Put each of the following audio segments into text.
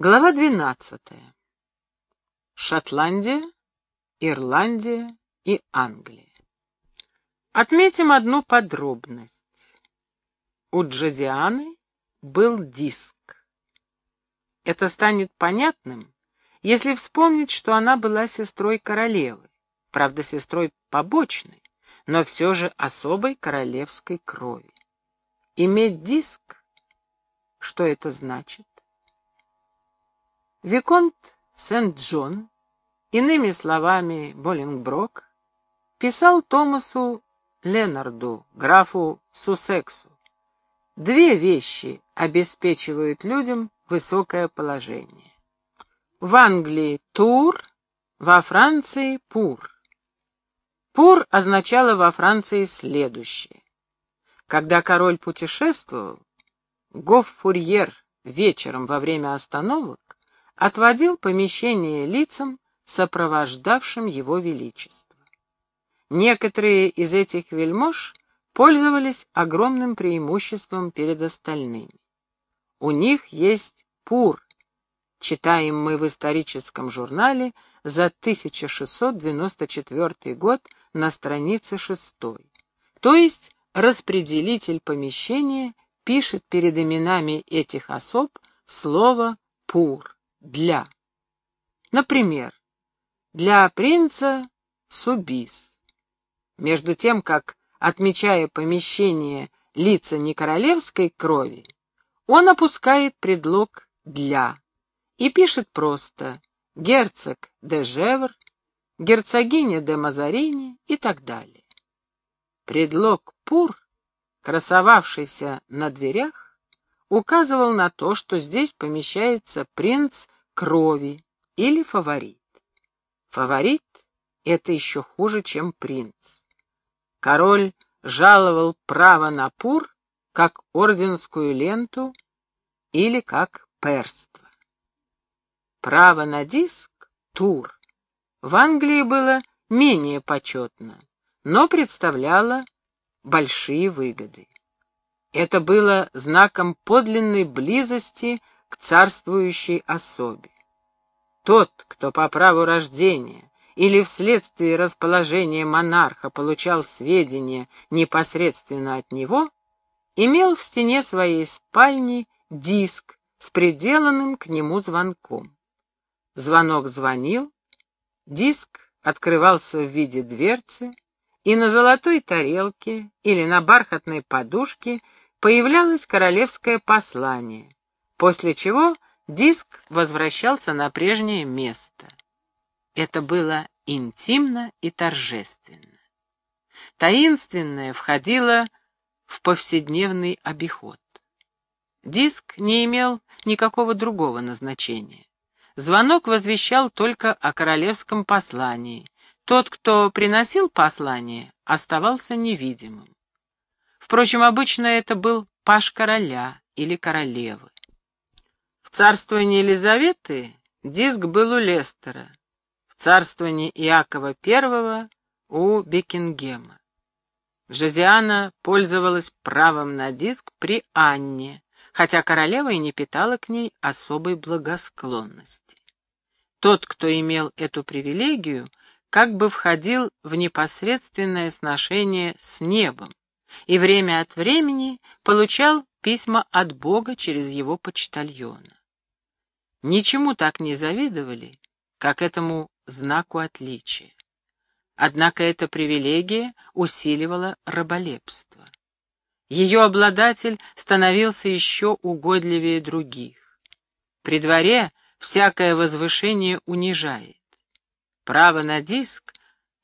Глава двенадцатая. Шотландия, Ирландия и Англия. Отметим одну подробность. У Джозианы был диск. Это станет понятным, если вспомнить, что она была сестрой королевы, правда, сестрой побочной, но все же особой королевской крови. Иметь диск, что это значит? Виконт Сент-Джон, иными словами Боллингброк, писал Томасу Ленарду, графу Сусексу, две вещи обеспечивают людям высокое положение. В Англии тур, во Франции пур. Пур означало во Франции следующее. Когда король путешествовал, гоффурьер вечером во время остановок отводил помещение лицам, сопровождавшим его величество. Некоторые из этих вельмож пользовались огромным преимуществом перед остальными. У них есть пур, читаем мы в историческом журнале за 1694 год на странице 6, то есть распределитель помещения пишет перед именами этих особ слово «пур» для. Например, для принца Субис. Между тем, как, отмечая помещение лица не королевской крови, он опускает предлог «для» и пишет просто «герцог де Жевр», «герцогиня де Мазарини» и так далее. Предлог «пур», красовавшийся на дверях, указывал на то, что здесь помещается принц крови или фаворит. Фаворит — это еще хуже, чем принц. Король жаловал право на пур как орденскую ленту или как перство. Право на диск, тур, в Англии было менее почетно, но представляло большие выгоды. Это было знаком подлинной близости к царствующей особе. Тот, кто по праву рождения или вследствие расположения монарха получал сведения непосредственно от него, имел в стене своей спальни диск с приделанным к нему звонком. Звонок звонил, диск открывался в виде дверцы, и на золотой тарелке или на бархатной подушке появлялось королевское послание, после чего диск возвращался на прежнее место. Это было интимно и торжественно. Таинственное входило в повседневный обиход. Диск не имел никакого другого назначения. Звонок возвещал только о королевском послании. Тот, кто приносил послание, оставался невидимым. Впрочем, обычно это был паш короля или королевы. В царствовании Елизаветы диск был у Лестера, в царствовании Иакова I у Бекингема. Жозиана пользовалась правом на диск при Анне, хотя королева и не питала к ней особой благосклонности. Тот, кто имел эту привилегию, как бы входил в непосредственное сношение с небом, и время от времени получал письма от Бога через его почтальона. Ничему так не завидовали, как этому знаку отличия. Однако эта привилегия усиливала раболепство. Ее обладатель становился еще угодливее других. При дворе всякое возвышение унижает. Право на диск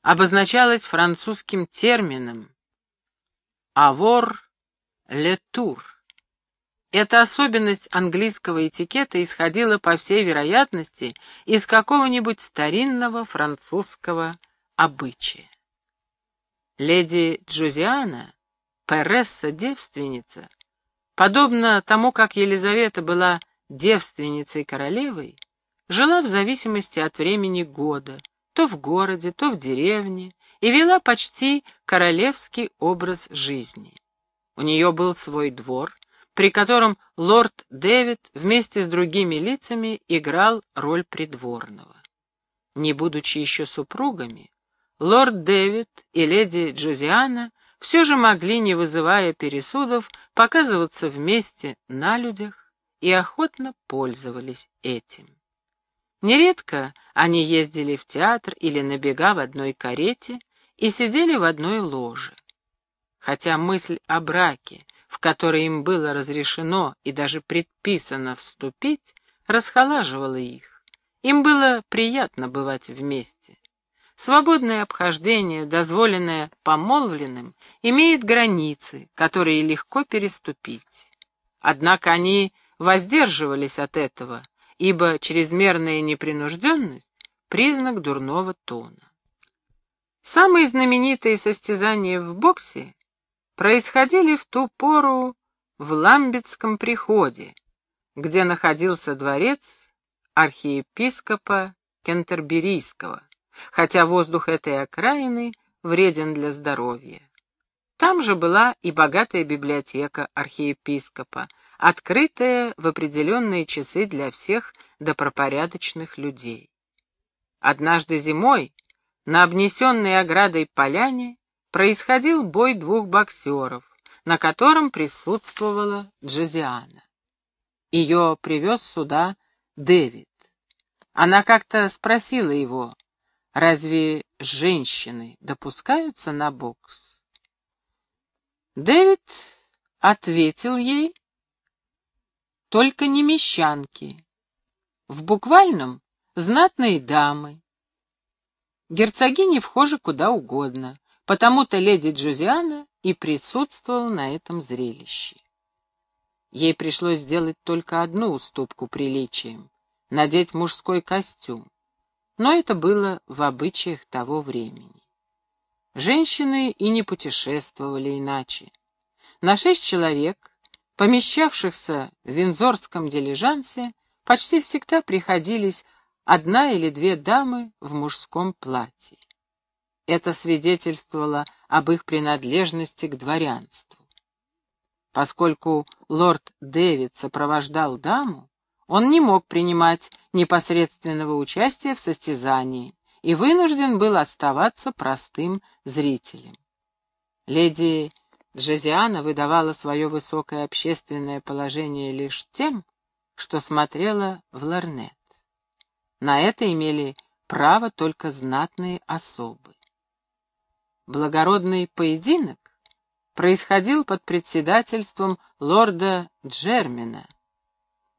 обозначалось французским термином «авор летур». Эта особенность английского этикета исходила, по всей вероятности, из какого-нибудь старинного французского обычая. Леди Джузиана, Пересса-девственница, подобно тому, как Елизавета была девственницей-королевой, жила в зависимости от времени года, то в городе, то в деревне, и вела почти королевский образ жизни. У нее был свой двор, при котором лорд Дэвид вместе с другими лицами играл роль придворного. Не будучи еще супругами, лорд Дэвид и леди Джозиана все же могли, не вызывая пересудов, показываться вместе на людях и охотно пользовались этим. Нередко они ездили в театр или на бега в одной карете и сидели в одной ложе. Хотя мысль о браке, в который им было разрешено и даже предписано вступить, расхолаживала их. Им было приятно бывать вместе. Свободное обхождение, дозволенное помолвленным, имеет границы, которые легко переступить. Однако они воздерживались от этого, ибо чрезмерная непринужденность — признак дурного тона. Самые знаменитые состязания в боксе происходили в ту пору в Ламбетском приходе, где находился дворец архиепископа Кентерберийского, хотя воздух этой окраины вреден для здоровья. Там же была и богатая библиотека архиепископа, открытая в определенные часы для всех добропорядочных людей. Однажды зимой на обнесенной оградой поляне происходил бой двух боксеров, на котором присутствовала Джозиана. Ее привез сюда Дэвид. Она как-то спросила его, разве женщины допускаются на бокс? Дэвид ответил ей, только не мещанки. В буквальном — знатные дамы. Герцогини вхожи куда угодно, потому-то леди Джозиана и присутствовала на этом зрелище. Ей пришлось сделать только одну уступку приличиям — надеть мужской костюм. Но это было в обычаях того времени. Женщины и не путешествовали иначе. На шесть человек помещавшихся в винзорском дилижансе, почти всегда приходились одна или две дамы в мужском платье. Это свидетельствовало об их принадлежности к дворянству. Поскольку лорд Дэвид сопровождал даму, он не мог принимать непосредственного участия в состязании и вынужден был оставаться простым зрителем. Леди Джезиана выдавала свое высокое общественное положение лишь тем, что смотрела в ларнет. На это имели право только знатные особы. Благородный поединок происходил под председательством лорда Джермина,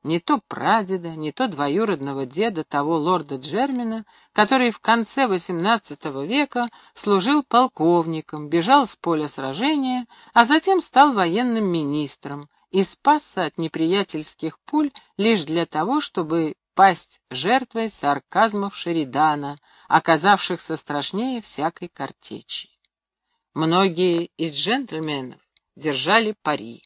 не то прадеда, не то двоюродного деда того лорда Джермина, который в конце XVIII века служил полковником, бежал с поля сражения, а затем стал военным министром и спасся от неприятельских пуль лишь для того, чтобы пасть жертвой сарказмов Шеридана, оказавшихся страшнее всякой картечи. Многие из джентльменов держали пари.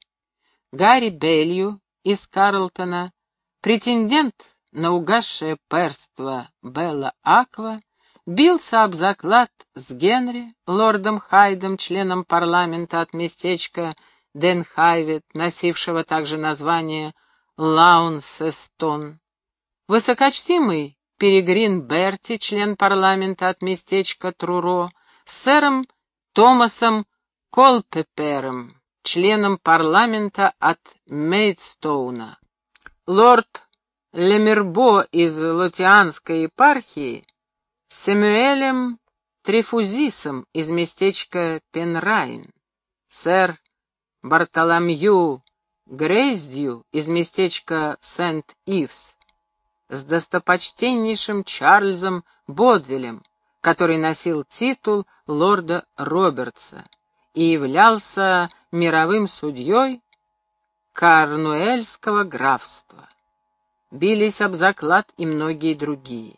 Гарри Белью из Карлтона, претендент на угасшее перство Белла Аква, бился об заклад с Генри, лордом Хайдом, членом парламента от местечка Денхайвет, носившего также название Лаунсестон. Высокочтимый Перегрин Берти, член парламента от местечка Труро, с сэром Томасом Колпепером, членом парламента от Мейдстоуна. Лорд Лемербо из Лотианской епархии с Сэмюэлем Трифузисом из местечка Пенрайн, сэр Бартоломью Грейздью из местечка Сент-Ивс, с достопочтеннейшим Чарльзом Бодвилем, который носил титул лорда Робертса и являлся мировым судьей Карнуэльского графства. Бились об заклад и многие другие.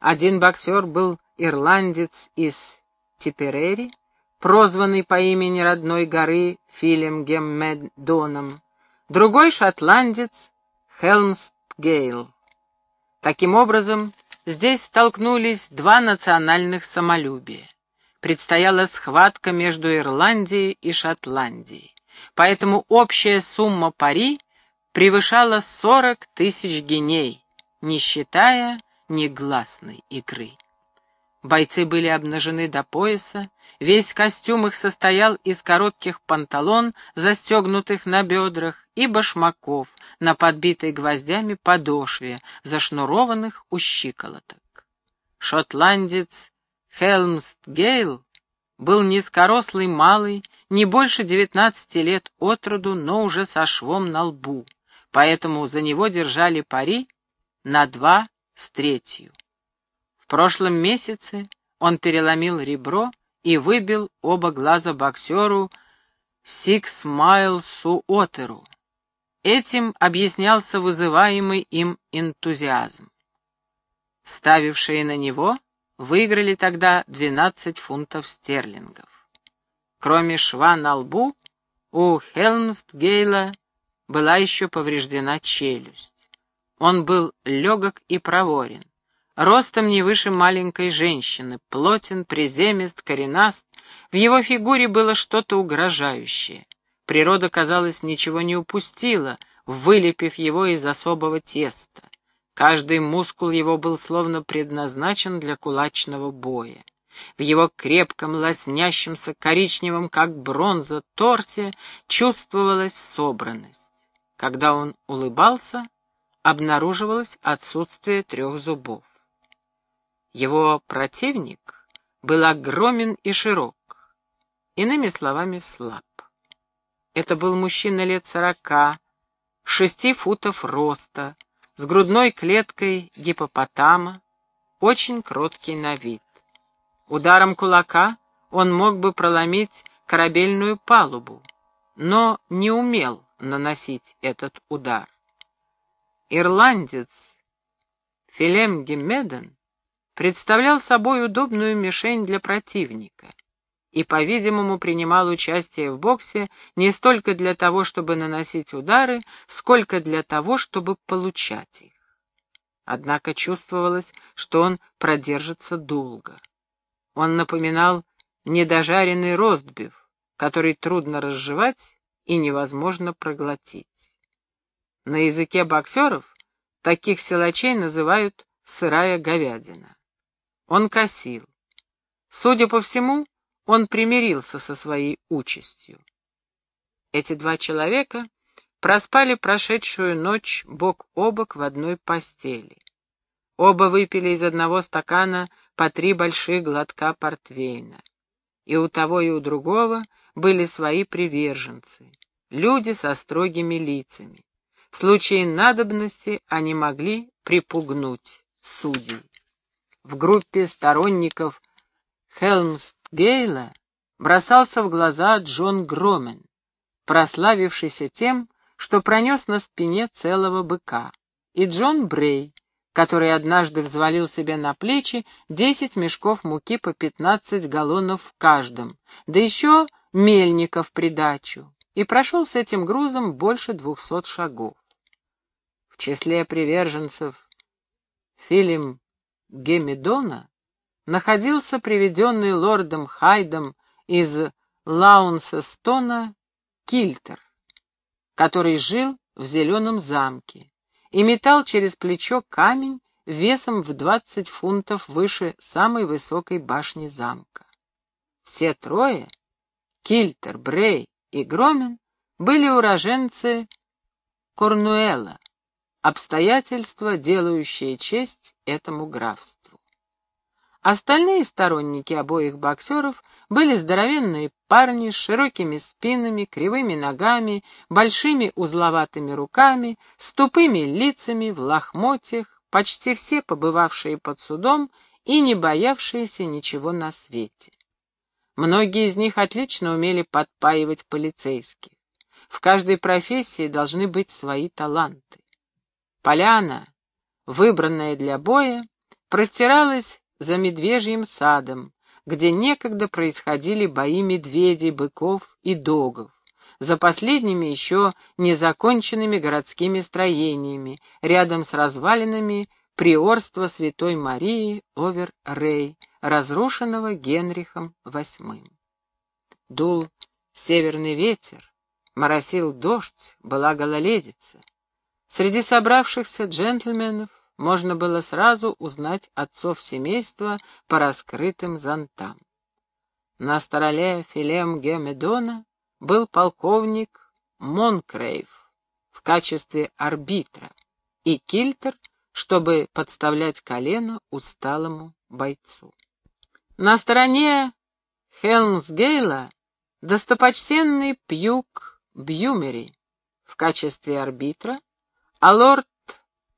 Один боксер был ирландец из Типерери, прозванный по имени родной горы Филем Геммедоном, другой шотландец Хелмстгейл. Таким образом, здесь столкнулись два национальных самолюбия предстояла схватка между Ирландией и Шотландией. поэтому общая сумма пари превышала сорок тысяч геней, не считая негласной игры. Бойцы были обнажены до пояса, весь костюм их состоял из коротких панталон, застегнутых на бедрах, и башмаков на подбитой гвоздями подошве, зашнурованных у щиколоток. Шотландец Хелмстгейл был низкорослый малый, не больше девятнадцати лет от роду, но уже со швом на лбу, поэтому за него держали пари на два с третью. В прошлом месяце он переломил ребро и выбил оба глаза боксеру Сикс Майлсу Отеру. Этим объяснялся вызываемый им энтузиазм. Ставившие на него выиграли тогда 12 фунтов стерлингов. Кроме шва на лбу, у Хелмстгейла была еще повреждена челюсть. Он был легок и проворен. Ростом не выше маленькой женщины, плотен, приземист, коренаст. В его фигуре было что-то угрожающее. Природа, казалось, ничего не упустила, вылепив его из особого теста. Каждый мускул его был словно предназначен для кулачного боя. В его крепком, лоснящемся, коричневом, как бронза, торсе чувствовалась собранность. Когда он улыбался, обнаруживалось отсутствие трех зубов. Его противник был огромен и широк, иными словами, слаб. Это был мужчина лет сорока, шести футов роста, с грудной клеткой гипопотама, очень кроткий на вид. Ударом кулака он мог бы проломить корабельную палубу, но не умел наносить этот удар. Ирландец Филем Геммеден представлял собой удобную мишень для противника и, по-видимому, принимал участие в боксе не столько для того, чтобы наносить удары, сколько для того, чтобы получать их. Однако чувствовалось, что он продержится долго. Он напоминал недожаренный ростбиф, который трудно разжевать и невозможно проглотить. На языке боксеров таких силачей называют сырая говядина. Он косил. Судя по всему, он примирился со своей участью. Эти два человека проспали прошедшую ночь бок о бок в одной постели. Оба выпили из одного стакана по три больших глотка портвейна. И у того, и у другого были свои приверженцы, люди со строгими лицами. В случае надобности они могли припугнуть судей. В группе сторонников Хелмстгейла бросался в глаза Джон Громен, прославившийся тем, что пронес на спине целого быка, и Джон Брей, который однажды взвалил себе на плечи десять мешков муки по пятнадцать галлонов в каждом, да еще мельников придачу, и прошел с этим грузом больше двухсот шагов. В числе приверженцев Филим Гемидона находился приведенный лордом Хайдом из Лаунсестона Кильтер, который жил в зеленом замке и метал через плечо камень весом в двадцать фунтов выше самой высокой башни замка. Все трое, Кильтер, Брей и Громен, были уроженцы Корнуэла, обстоятельства, делающие честь этому графству. Остальные сторонники обоих боксеров были здоровенные парни с широкими спинами, кривыми ногами, большими узловатыми руками, с тупыми лицами, в лохмотьях, почти все побывавшие под судом и не боявшиеся ничего на свете. Многие из них отлично умели подпаивать полицейских. В каждой профессии должны быть свои таланты. Поляна, выбранная для боя, простиралась за медвежьим садом, где некогда происходили бои медведей, быков и догов, за последними еще незаконченными городскими строениями, рядом с развалинами приорства Святой Марии Овер-Рей, разрушенного Генрихом VIII. Дул северный ветер, Моросил дождь, была гололедица. Среди собравшихся джентльменов можно было сразу узнать отцов семейства по раскрытым зонтам. На стороне Филем Гемедона был полковник Монкрейв в качестве арбитра и Кильтер, чтобы подставлять колено усталому бойцу. На стороне Хелмсгейла достопочтенный Пьюк Бьюмери в качестве арбитра, а лорд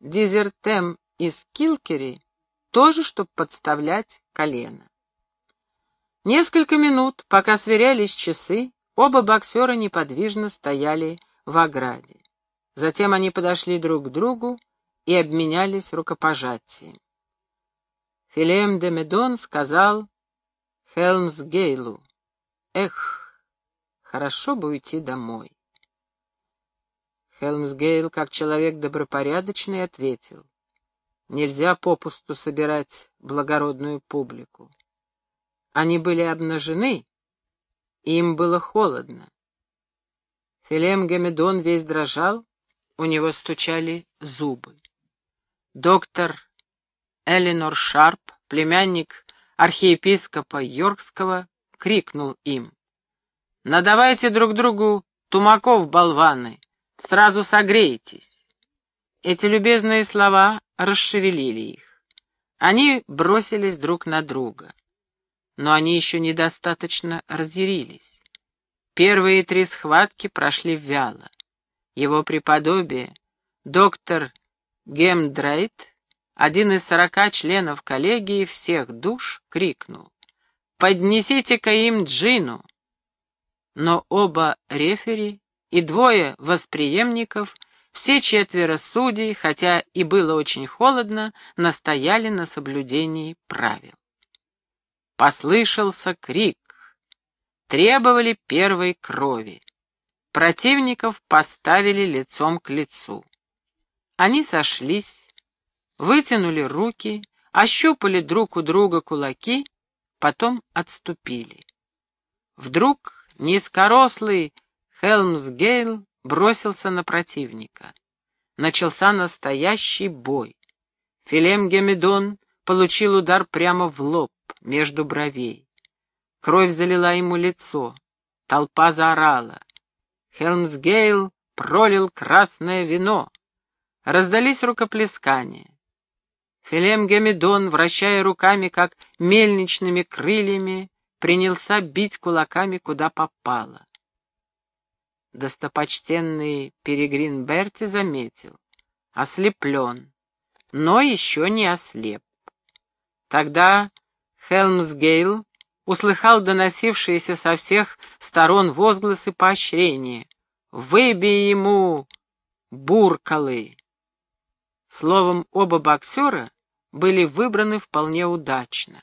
Дизертем из Килкери тоже, чтобы подставлять колено. Несколько минут, пока сверялись часы, оба боксера неподвижно стояли в ограде. Затем они подошли друг к другу и обменялись рукопожатием. Филем де Медон сказал Хелмсгейлу, «Эх, хорошо бы уйти домой». Хелмсгейл, как человек добропорядочный, ответил, «Нельзя попусту собирать благородную публику. Они были обнажены, и им было холодно. Филем Гамедон весь дрожал, у него стучали зубы. Доктор Элинор Шарп, племянник архиепископа Йоркского, крикнул им. «Надавайте друг другу тумаков, болваны, сразу согреетесь». Эти любезные слова расшевелили их. Они бросились друг на друга но они еще недостаточно разъярились. Первые три схватки прошли вяло. Его преподобие, доктор Гемдрейт, один из сорока членов коллегии всех душ, крикнул «Поднесите-ка им джину!» Но оба рефери и двое восприемников, все четверо судей, хотя и было очень холодно, настояли на соблюдении правил. Послышался крик. Требовали первой крови. Противников поставили лицом к лицу. Они сошлись, вытянули руки, ощупали друг у друга кулаки, потом отступили. Вдруг низкорослый Хелмсгейл бросился на противника. Начался настоящий бой. Филем Гемедон получил удар прямо в лоб между бровей. Кровь залила ему лицо. Толпа заорала. Хелмсгейл пролил красное вино. Раздались рукоплескания. Филем Гемедон, вращая руками, как мельничными крыльями, принялся бить кулаками, куда попало. Достопочтенный Перегрин Берти заметил. Ослеплен, но еще не ослеп. Тогда Хелмсгейл услыхал доносившиеся со всех сторон возгласы поощрения. «Выбей ему буркалы!» Словом, оба боксера были выбраны вполне удачно.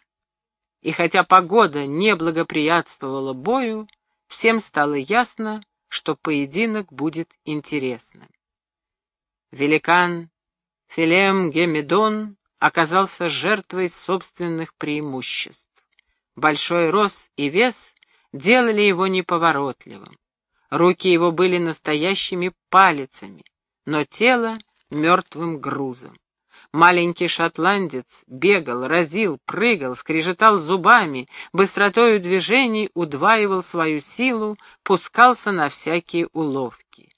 И хотя погода не благоприятствовала бою, всем стало ясно, что поединок будет интересным. Великан Филем Гемедон оказался жертвой собственных преимуществ. Большой рост и вес делали его неповоротливым. Руки его были настоящими палицами, но тело — мертвым грузом. Маленький шотландец бегал, разил, прыгал, скрежетал зубами, быстротою движений удваивал свою силу, пускался на всякие уловки.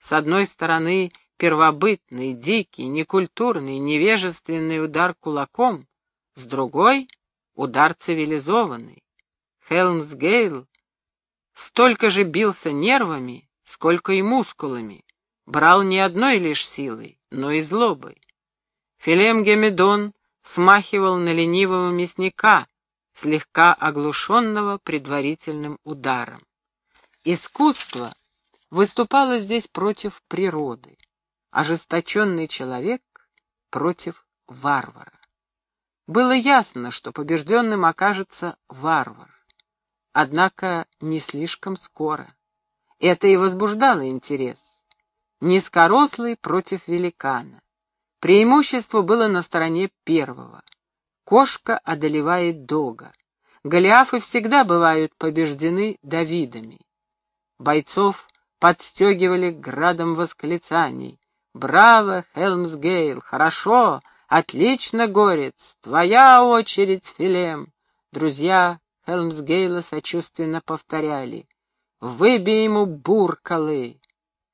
С одной стороны, первобытный, дикий, некультурный, невежественный удар кулаком, с другой — удар цивилизованный. Хелмсгейл столько же бился нервами, сколько и мускулами, брал не одной лишь силой, но и злобой. Филем Гемедон смахивал на ленивого мясника, слегка оглушенного предварительным ударом. Искусство выступало здесь против природы ожесточенный человек против варвара. Было ясно, что побежденным окажется варвар. Однако не слишком скоро. Это и возбуждало интерес. Низкорослый против великана. Преимущество было на стороне первого. Кошка одолевает дога. Голиафы всегда бывают побеждены Давидами. Бойцов подстегивали градом восклицаний. «Браво, Хелмсгейл! Хорошо! Отлично, Горец! Твоя очередь, Филем!» Друзья Хелмсгейла сочувственно повторяли. «Выбей ему буркалы!»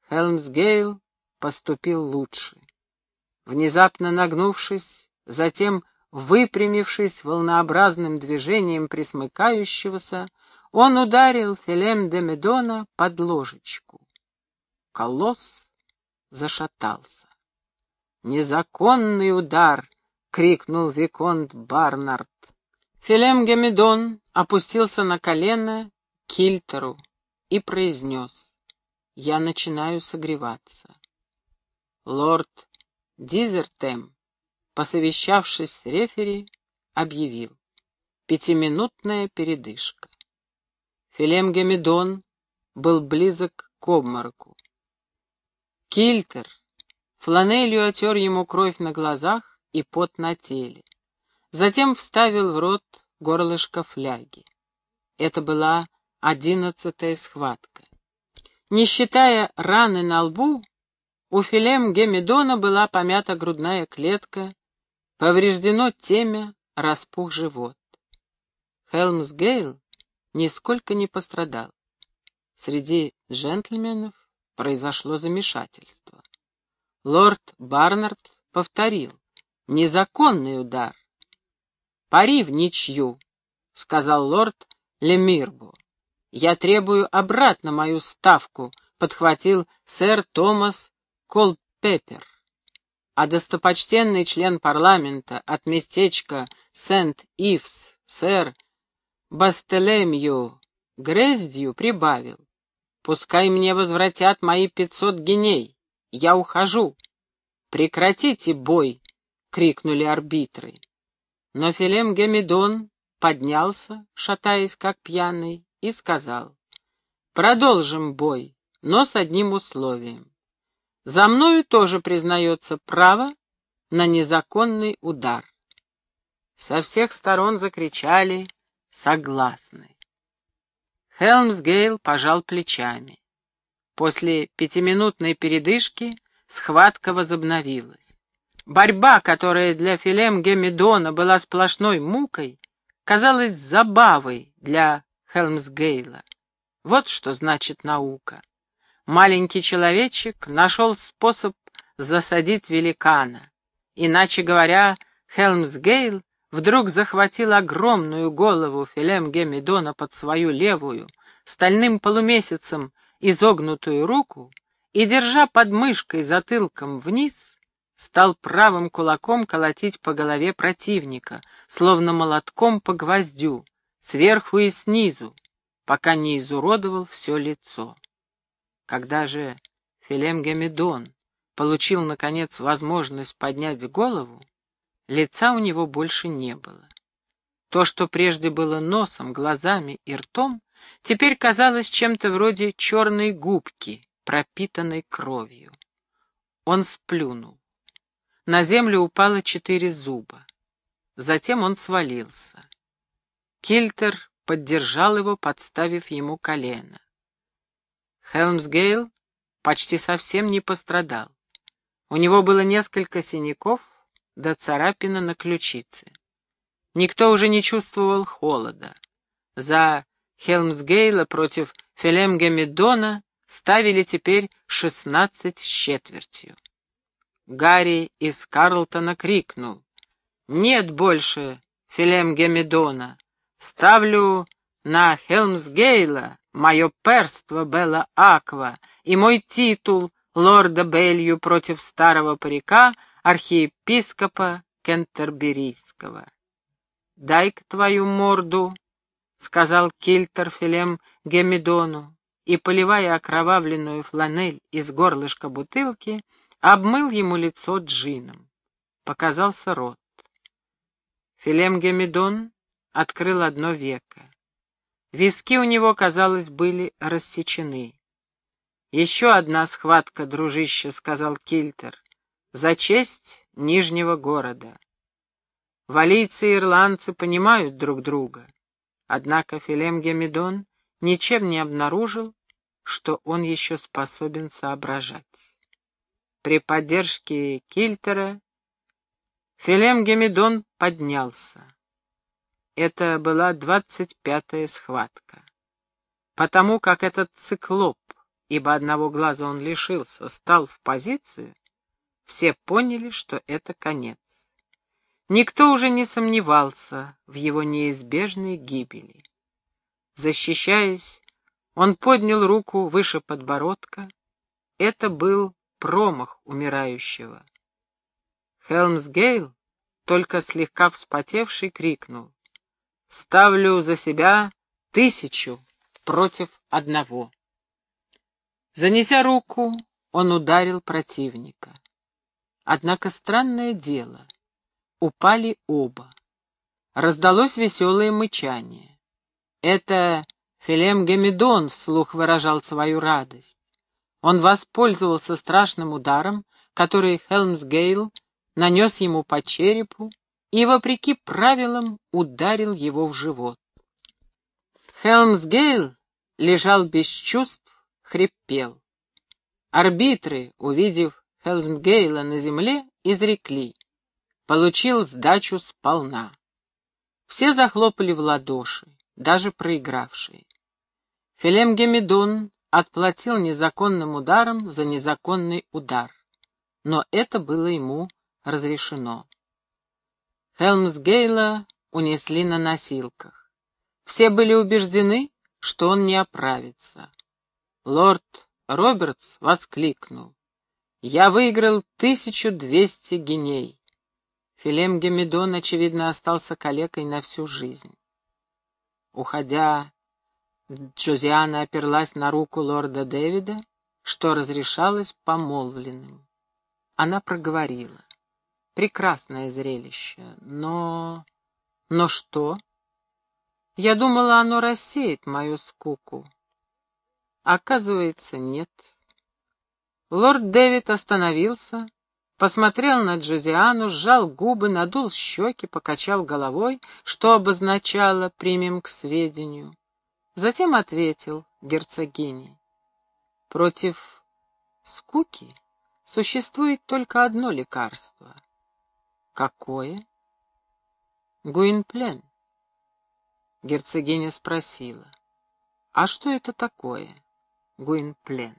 Хелмсгейл поступил лучше. Внезапно нагнувшись, затем выпрямившись волнообразным движением присмыкающегося, он ударил Филем де Медона под ложечку. Колосс зашатался. «Незаконный удар!» — крикнул Виконт Барнард. Филем Гемедон опустился на колено к Кильтеру и произнес. «Я начинаю согреваться». Лорд Дизертем, посовещавшись с рефери, объявил. Пятиминутная передышка. Филем Гемедон был близок к обмороку. Кильтер фланелью отер ему кровь на глазах и пот на теле. Затем вставил в рот горлышко фляги. Это была одиннадцатая схватка. Не считая раны на лбу, у Филем Гемедона была помята грудная клетка, повреждено темя, распух живот. Хелмс Гейл нисколько не пострадал. Среди джентльменов произошло замешательство. Лорд Барнард повторил «Незаконный удар». «Пари в ничью», — сказал лорд Лемирбо. «Я требую обратно мою ставку», — подхватил сэр Томас Колпеппер. А достопочтенный член парламента от местечка Сент-Ивс, сэр Бастелемью Грездью прибавил. Пускай мне возвратят мои пятьсот геней. Я ухожу. Прекратите бой, — крикнули арбитры. Но Филем Гемидон поднялся, шатаясь как пьяный, и сказал, «Продолжим бой, но с одним условием. За мною тоже признается право на незаконный удар». Со всех сторон закричали «Согласны». Хелмсгейл пожал плечами. После пятиминутной передышки схватка возобновилась. Борьба, которая для Филем Гемидона была сплошной мукой, казалась забавой для Хелмсгейла. Вот что значит наука. Маленький человечек нашел способ засадить великана. Иначе говоря, Хелмсгейл вдруг захватил огромную голову Филем Гемидона под свою левую, стальным полумесяцем изогнутую руку и, держа под мышкой затылком вниз, стал правым кулаком колотить по голове противника, словно молотком по гвоздю, сверху и снизу, пока не изуродовал все лицо. Когда же Филем Гемидон получил, наконец, возможность поднять голову, Лица у него больше не было. То, что прежде было носом, глазами и ртом, теперь казалось чем-то вроде черной губки, пропитанной кровью. Он сплюнул. На землю упало четыре зуба. Затем он свалился. Кильтер поддержал его, подставив ему колено. Хелмсгейл почти совсем не пострадал. У него было несколько синяков, до царапина на ключице. Никто уже не чувствовал холода. За Хелмсгейла против Фелемгемедона ставили теперь шестнадцать с четвертью. Гарри из Карлтона крикнул. «Нет больше Филемгемедона. Ставлю на Хелмсгейла мое перство Белла Аква и мой титул лорда Белью против старого парика — архиепископа Кентерберийского. «Дай-ка твою морду», — сказал Кильтер Филем Гемидону, и, поливая окровавленную фланель из горлышка бутылки, обмыл ему лицо джином. Показался рот. Филем Гемидон открыл одно веко. Виски у него, казалось, были рассечены. «Еще одна схватка, дружище», — сказал Кильтер за честь Нижнего города. Валийцы и ирландцы понимают друг друга. Однако Филем Гемидон ничем не обнаружил, что он еще способен соображать. При поддержке Кильтера Филем Гемидон поднялся. Это была двадцать пятая схватка. Потому как этот циклоп, ибо одного глаза он лишился, стал в позицию, все поняли, что это конец. Никто уже не сомневался в его неизбежной гибели. Защищаясь, он поднял руку выше подбородка. Это был промах умирающего. Хелмсгейл, только слегка вспотевший, крикнул. «Ставлю за себя тысячу против одного». Занеся руку, он ударил противника. Однако странное дело — упали оба. Раздалось веселое мычание. Это Филем Гемидон вслух выражал свою радость. Он воспользовался страшным ударом, который Хелмсгейл нанес ему по черепу и, вопреки правилам, ударил его в живот. Хелмсгейл лежал без чувств, хрипел. Арбитры, увидев Хелмсгейла на земле, изрекли получил сдачу сполна. Все захлопали в ладоши, даже проигравшие. Филем Гемидон отплатил незаконным ударом за незаконный удар, но это было ему разрешено. Хелмсгейла унесли на носилках. Все были убеждены, что он не оправится. Лорд Робертс воскликнул. «Я выиграл тысячу двести геней. Филем Гемидон, очевидно, остался калекой на всю жизнь. Уходя, Джозиана оперлась на руку лорда Дэвида, что разрешалось помолвленным. Она проговорила. Прекрасное зрелище, но... Но что? Я думала, оно рассеет мою скуку. Оказывается, нет. Лорд Дэвид остановился, посмотрел на Джозиану, сжал губы, надул щеки, покачал головой, что обозначало «примем к сведению». Затем ответил герцогине. Против скуки существует только одно лекарство. Какое? Гуинплен. Герцогиня спросила. А что это такое, Гуинплен?